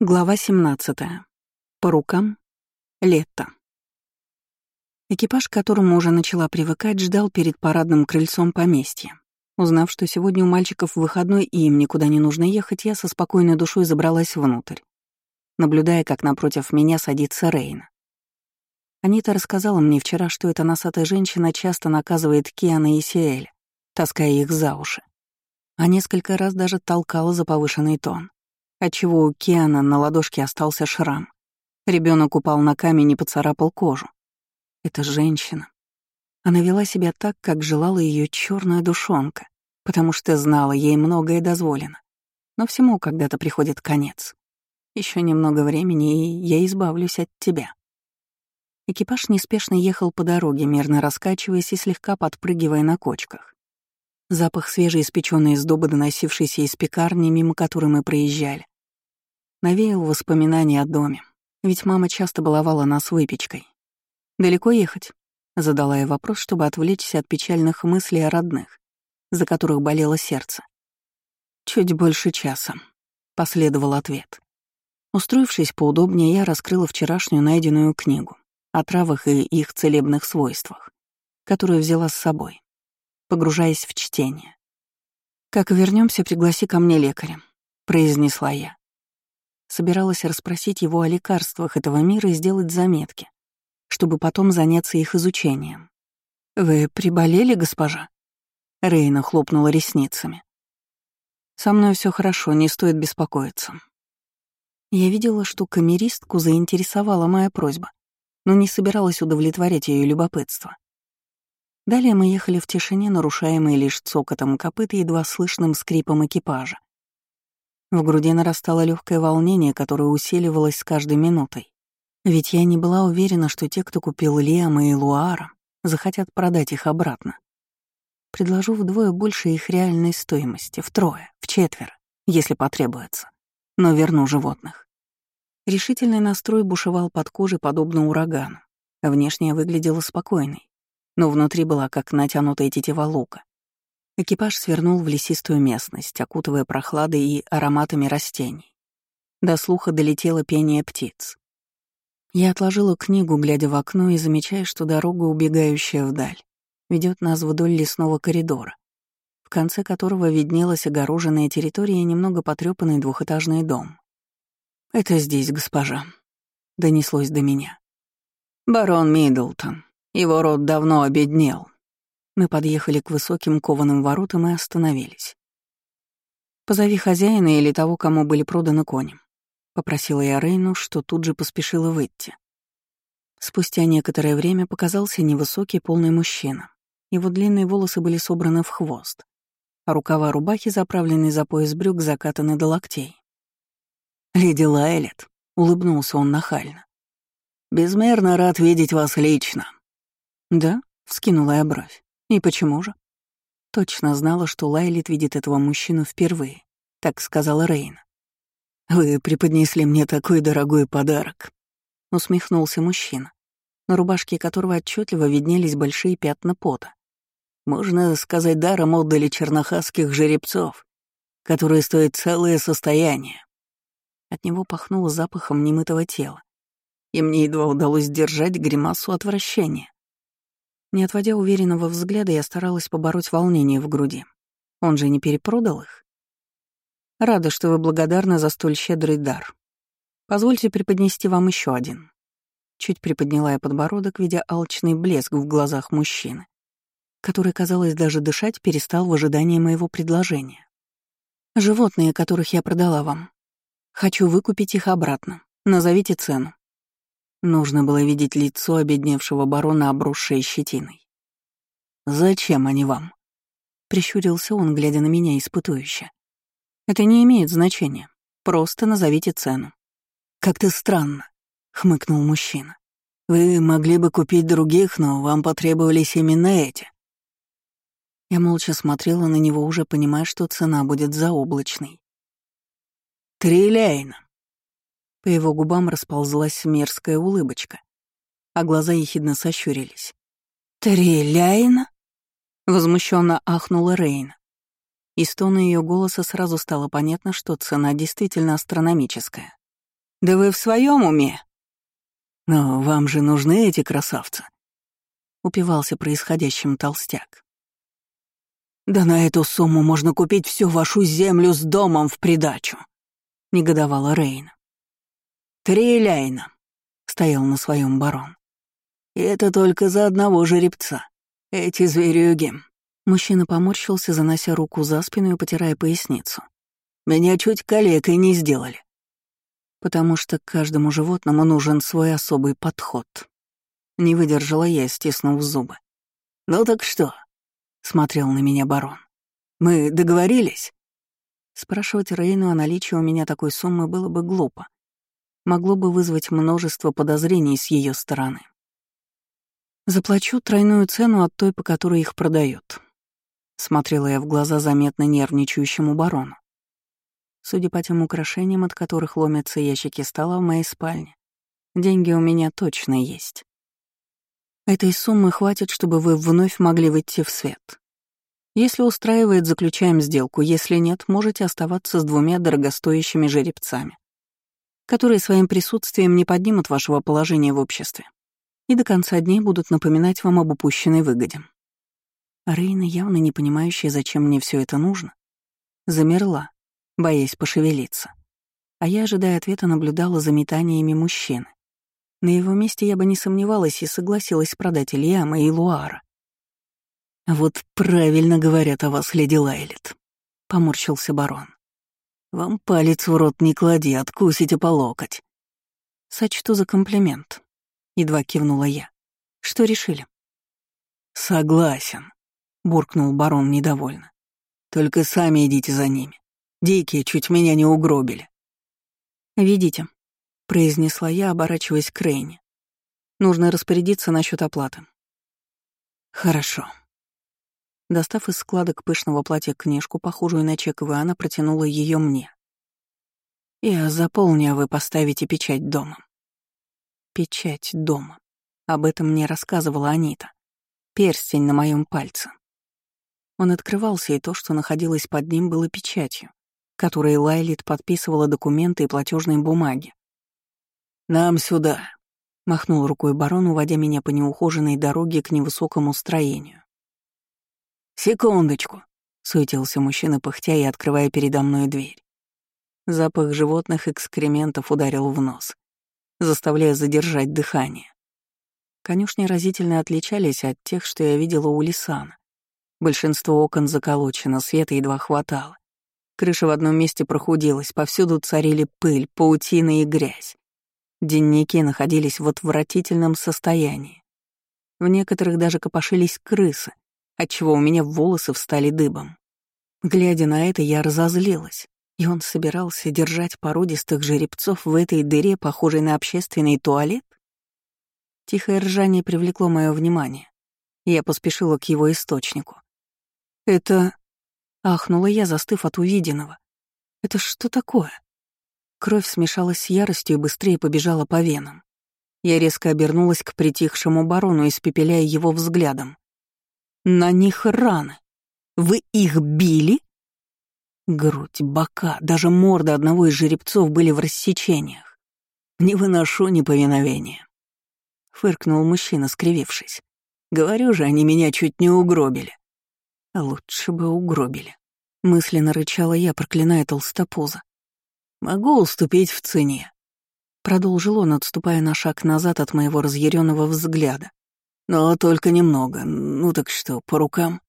Глава 17. По рукам. Лето. Экипаж, к которому уже начала привыкать, ждал перед парадным крыльцом поместья. Узнав, что сегодня у мальчиков выходной и им никуда не нужно ехать, я со спокойной душой забралась внутрь, наблюдая, как напротив меня садится Рейна. Анита рассказала мне вчера, что эта носатая женщина часто наказывает Киана и Сиэль, таская их за уши, а несколько раз даже толкала за повышенный тон отчего у Киана на ладошке остался шрам. Ребенок упал на камень и поцарапал кожу. Это женщина. Она вела себя так, как желала ее черная душонка, потому что знала, ей многое дозволено. Но всему когда-то приходит конец. Еще немного времени, и я избавлюсь от тебя. Экипаж неспешно ехал по дороге, мерно раскачиваясь и слегка подпрыгивая на кочках. Запах свежеиспеченной сдобы, доносившийся из пекарни, мимо которой мы проезжали, навеял воспоминания о доме, ведь мама часто баловала нас выпечкой. «Далеко ехать?» — задала я вопрос, чтобы отвлечься от печальных мыслей о родных, за которых болело сердце. «Чуть больше часа», — последовал ответ. Устроившись поудобнее, я раскрыла вчерашнюю найденную книгу о травах и их целебных свойствах, которую взяла с собой, погружаясь в чтение. «Как вернемся, пригласи ко мне лекаря», — произнесла я. Собиралась расспросить его о лекарствах этого мира и сделать заметки, чтобы потом заняться их изучением. «Вы приболели, госпожа?» Рейна хлопнула ресницами. «Со мной все хорошо, не стоит беспокоиться». Я видела, что камеристку заинтересовала моя просьба, но не собиралась удовлетворять ее любопытство. Далее мы ехали в тишине, нарушаемой лишь цокотом копыт и едва слышным скрипом экипажа. В груди нарастало легкое волнение, которое усиливалось с каждой минутой. Ведь я не была уверена, что те, кто купил Лиама и Луара, захотят продать их обратно. Предложу вдвое больше их реальной стоимости, втрое, в четверо, если потребуется. Но верну животных. Решительный настрой бушевал под кожей, подобно урагану. Внешне выглядела спокойной, но внутри была как натянутая тетива лука. Экипаж свернул в лесистую местность, окутывая прохладой и ароматами растений. До слуха долетело пение птиц. Я отложила книгу, глядя в окно и замечая, что дорога, убегающая вдаль, ведет нас вдоль лесного коридора, в конце которого виднелась огороженная территория и немного потрепанный двухэтажный дом. «Это здесь, госпожа», — донеслось до меня. «Барон Миддлтон. Его род давно обеднел», мы подъехали к высоким кованым воротам и остановились. «Позови хозяина или того, кому были проданы кони», — попросила я Рейну, что тут же поспешила выйти. Спустя некоторое время показался невысокий полный мужчина. Его длинные волосы были собраны в хвост, а рукава рубахи, заправленные за пояс брюк, закатаны до локтей. «Леди Лайлет», — улыбнулся он нахально. «Безмерно рад видеть вас лично». «Да?» — вскинула я бровь. И почему же? Точно знала, что Лайлит видит этого мужчину впервые, так сказала Рейна. «Вы преподнесли мне такой дорогой подарок», — усмехнулся мужчина, на рубашке которого отчетливо виднелись большие пятна пота. «Можно сказать, даром отдали чернохасских жеребцов, которые стоят целое состояние». От него пахнуло запахом немытого тела, и мне едва удалось сдержать гримасу отвращения. Не отводя уверенного взгляда, я старалась побороть волнение в груди. Он же не перепродал их? Рада, что вы благодарны за столь щедрый дар. Позвольте преподнести вам еще один. Чуть приподняла я подбородок, видя алчный блеск в глазах мужчины, который, казалось, даже дышать перестал в ожидании моего предложения. Животные, которых я продала вам. Хочу выкупить их обратно. Назовите цену. Нужно было видеть лицо обедневшего барона, обросшее щетиной. «Зачем они вам?» — прищурился он, глядя на меня испытующе. «Это не имеет значения. Просто назовите цену». «Как-то странно», — хмыкнул мужчина. «Вы могли бы купить других, но вам потребовались именно эти». Я молча смотрела на него, уже понимая, что цена будет заоблачной. «Три ляйна», по его губам расползлась мерзкая улыбочка, а глаза ехидно сощурились. «Триляйна?» — возмущенно ахнула Рейн. Из тона ее голоса сразу стало понятно, что цена действительно астрономическая. Да вы в своем уме? Но вам же нужны эти красавцы. Упивался происходящим толстяк. Да на эту сумму можно купить всю вашу землю с домом в придачу, негодовала Рейн. Три ляйна, стоял на своем барон. И это только за одного жеребца. Эти зверюги. Мужчина поморщился, занося руку за спину и потирая поясницу. Меня чуть калекой не сделали. Потому что каждому животному нужен свой особый подход. Не выдержала я, стиснув зубы. «Ну так что?» — смотрел на меня барон. «Мы договорились?» Спрашивать Рейну о наличии у меня такой суммы было бы глупо. Могло бы вызвать множество подозрений с ее стороны. Заплачу тройную цену от той, по которой их продают. Смотрела я в глаза заметно нервничающему барону. Судя по тем украшениям, от которых ломятся ящики стола в моей спальне, деньги у меня точно есть. Этой суммы хватит, чтобы вы вновь могли выйти в свет. Если устраивает, заключаем сделку, если нет, можете оставаться с двумя дорогостоящими жеребцами, которые своим присутствием не поднимут вашего положения в обществе и до конца дней будут напоминать вам об упущенной выгоде. Рейна, явно не понимающая, зачем мне все это нужно, замерла, боясь пошевелиться. А я, ожидая ответа, наблюдала за метаниями мужчины. На его месте я бы не сомневалась и согласилась продать Ильяма и Луара. «Вот правильно говорят о вас, леди Лайлет», — поморщился барон. «Вам палец в рот не клади, откусите по локоть». «Сочту за комплимент», — едва кивнула я. «Что решили?» «Согласен», — буркнул барон недовольно. «Только сами идите за ними. Дикие чуть меня не угробили». «Ведите», — произнесла я, оборачиваясь к Рейне. «Нужно распорядиться насчет оплаты». «Хорошо». Достав из складок пышного платья книжку, похожую на чековую, она протянула ее мне. «Я заполню, а вы поставите печать дома». Печать дома. Об этом мне рассказывала Анита. Перстень на моем пальце. Он открывался, и то, что находилось под ним, было печатью, которой Лайлит подписывала документы и платежные бумаги. «Нам сюда», — махнул рукой барон, уводя меня по неухоженной дороге к невысокому строению. «Секундочку», — суетился мужчина, пыхтя и открывая передо мной дверь. Запах животных экскрементов ударил в нос заставляя задержать дыхание. Конюшни разительно отличались от тех, что я видела у Лисана. Большинство окон заколочено, света едва хватало. Крыша в одном месте прохудилась, повсюду царили пыль, паутина и грязь. Денники находились в отвратительном состоянии. В некоторых даже копошились крысы, отчего у меня волосы встали дыбом. Глядя на это, я разозлилась. И он собирался держать породистых жеребцов в этой дыре, похожей на общественный туалет? Тихое ржание привлекло мое внимание. Я поспешила к его источнику. «Это...» — ахнула я, застыв от увиденного. «Это что такое?» Кровь смешалась с яростью и быстрее побежала по венам. Я резко обернулась к притихшему барону, испепеляя его взглядом. «На них раны. Вы их били?» Грудь, бока, даже морда одного из жеребцов были в рассечениях. «Не выношу неповиновения», — фыркнул мужчина, скривившись. «Говорю же, они меня чуть не угробили». Лучше бы угробили. Мысленно рычала я, проклиная толстопуза. «Могу уступить в цене», — продолжил он, отступая на шаг назад от моего разъяренного взгляда. «Но только немного. Ну так что, по рукам?»